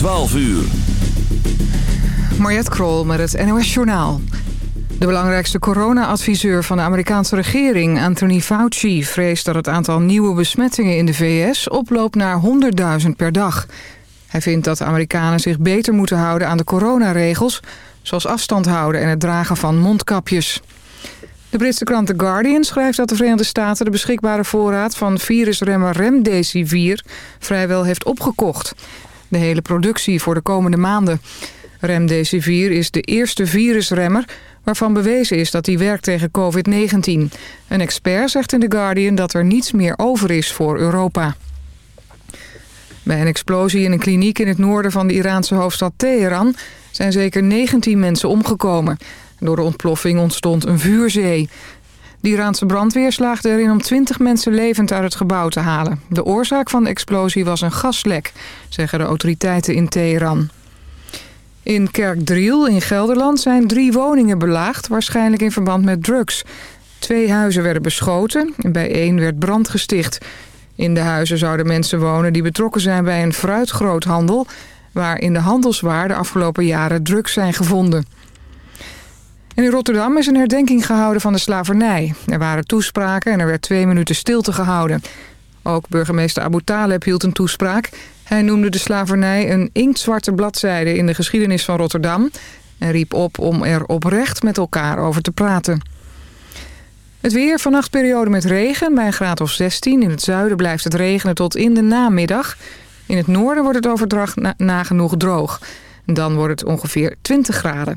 12 uur. Mariette Krol met het NOS Journaal. De belangrijkste corona-adviseur van de Amerikaanse regering, Anthony Fauci... vreest dat het aantal nieuwe besmettingen in de VS oploopt naar 100.000 per dag. Hij vindt dat Amerikanen zich beter moeten houden aan de coronaregels... zoals afstand houden en het dragen van mondkapjes. De Britse krant The Guardian schrijft dat de Verenigde Staten... de beschikbare voorraad van virusremmer Remdesivir vrijwel heeft opgekocht. De hele productie voor de komende maanden... Remdesivir is de eerste virusremmer waarvan bewezen is dat hij werkt tegen COVID-19. Een expert zegt in The Guardian dat er niets meer over is voor Europa. Bij een explosie in een kliniek in het noorden van de Iraanse hoofdstad Teheran... zijn zeker 19 mensen omgekomen. Door de ontploffing ontstond een vuurzee. De Iraanse brandweer slaagde erin om 20 mensen levend uit het gebouw te halen. De oorzaak van de explosie was een gaslek, zeggen de autoriteiten in Teheran. In Kerkdriel in Gelderland zijn drie woningen belaagd, waarschijnlijk in verband met drugs. Twee huizen werden beschoten en bij één werd brand gesticht. In de huizen zouden mensen wonen die betrokken zijn bij een fruitgroothandel... waar in de handelswaar de afgelopen jaren drugs zijn gevonden. In Rotterdam is een herdenking gehouden van de slavernij. Er waren toespraken en er werd twee minuten stilte gehouden. Ook burgemeester Abu Taleb hield een toespraak. Hij noemde de slavernij een inktzwarte bladzijde in de geschiedenis van Rotterdam... en riep op om er oprecht met elkaar over te praten. Het weer, vannacht periode met regen, bij een graad of 16. In het zuiden blijft het regenen tot in de namiddag. In het noorden wordt het overdracht na nagenoeg droog. Dan wordt het ongeveer 20 graden.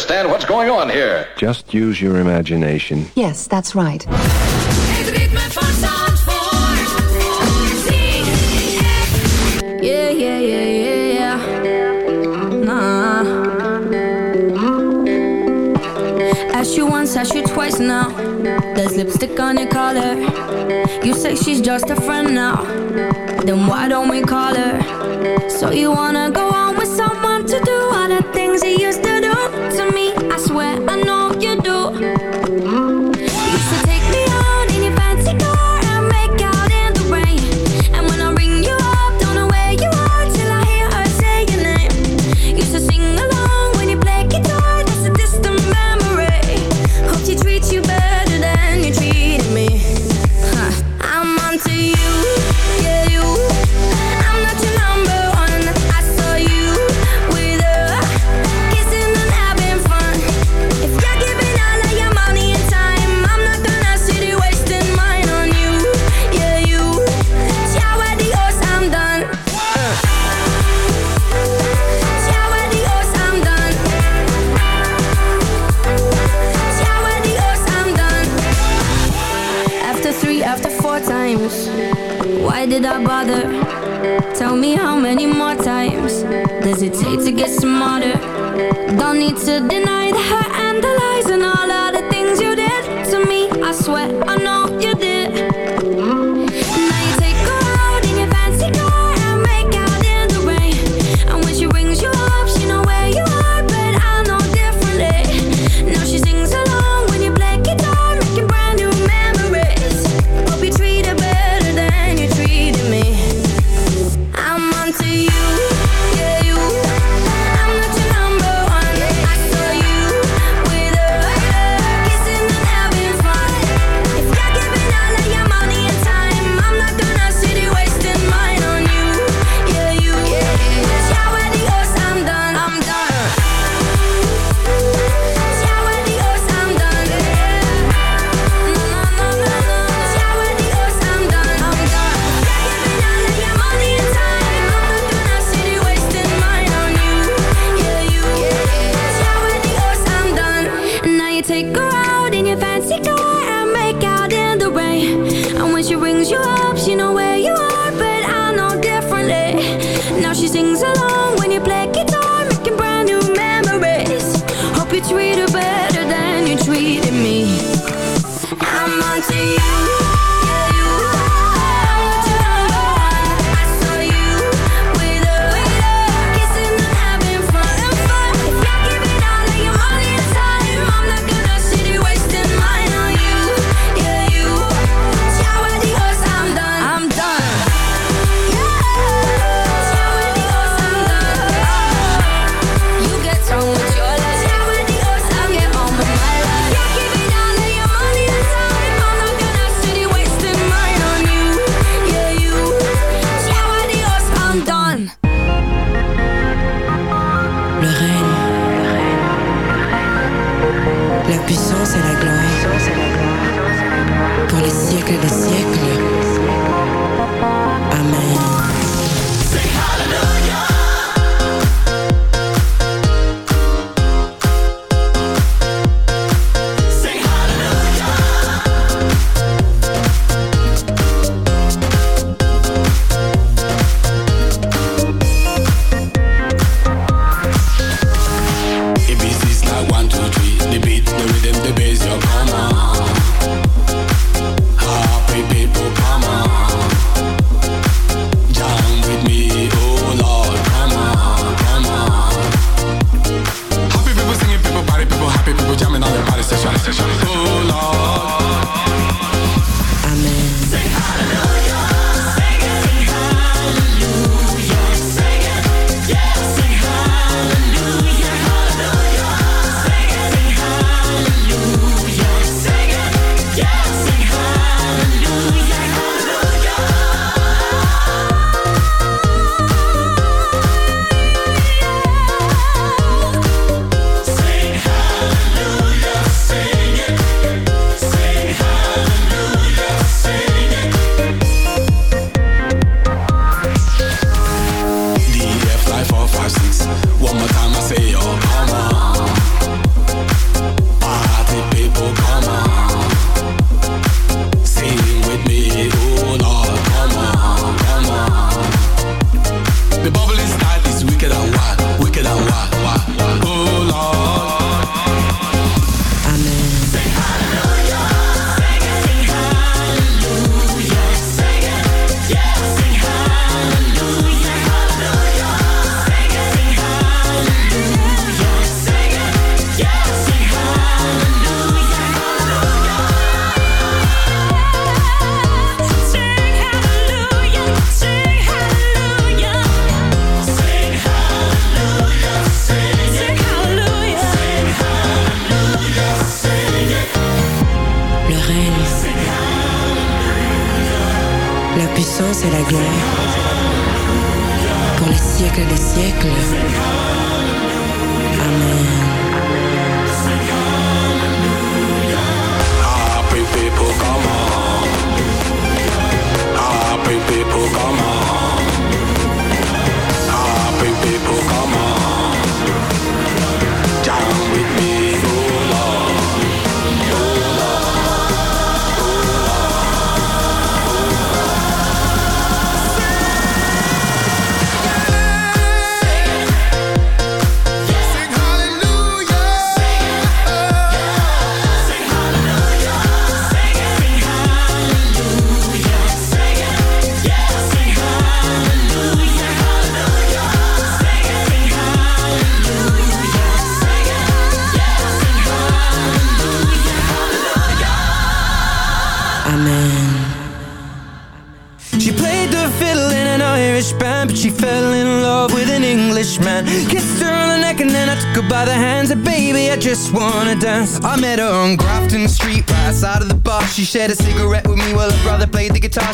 understand what's going on here. Just use your imagination. Yes, that's right. Yeah, yeah, yeah, yeah. Nah. Asked you once, asked you twice now. There's lipstick on your collar. You say she's just a friend now. Then why don't we call her? So you wanna go on with someone to do all the things you used to I'm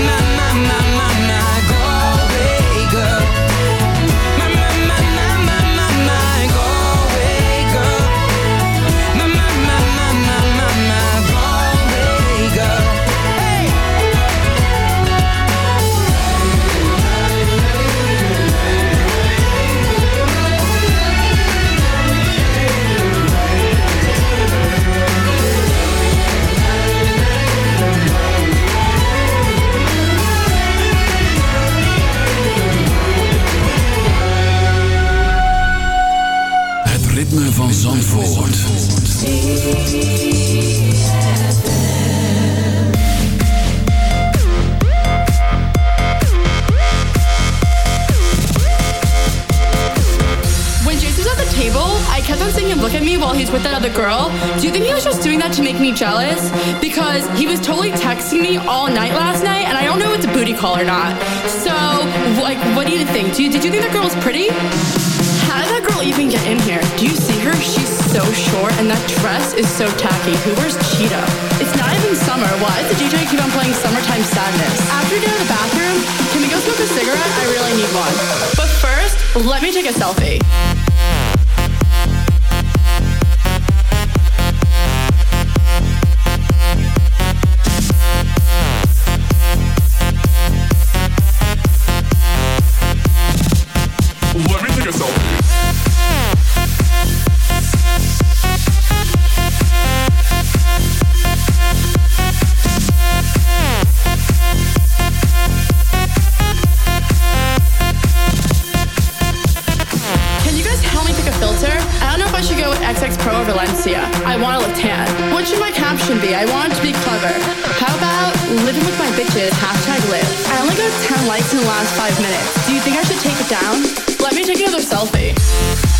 My, be? I want to be clever. How about living with my bitches, hashtag live. I only got 10 likes in the last five minutes. Do you think I should take it down? Let me take another selfie. Selfie,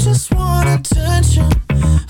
just want attention.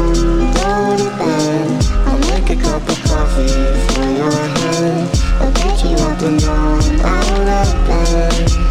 cup of coffee for your head. I'll pick you up and down out of bed.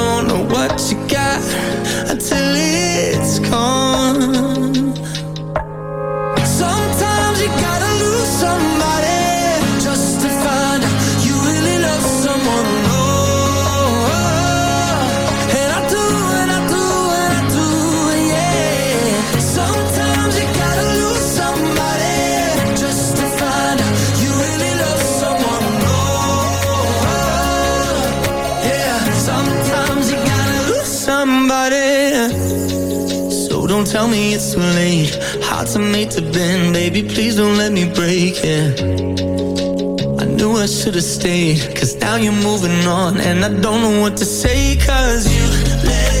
tell me it's too late. hard to make to bend, baby, please don't let me break it. Yeah. I knew I should've stayed, cause now you're moving on, and I don't know what to say, cause you let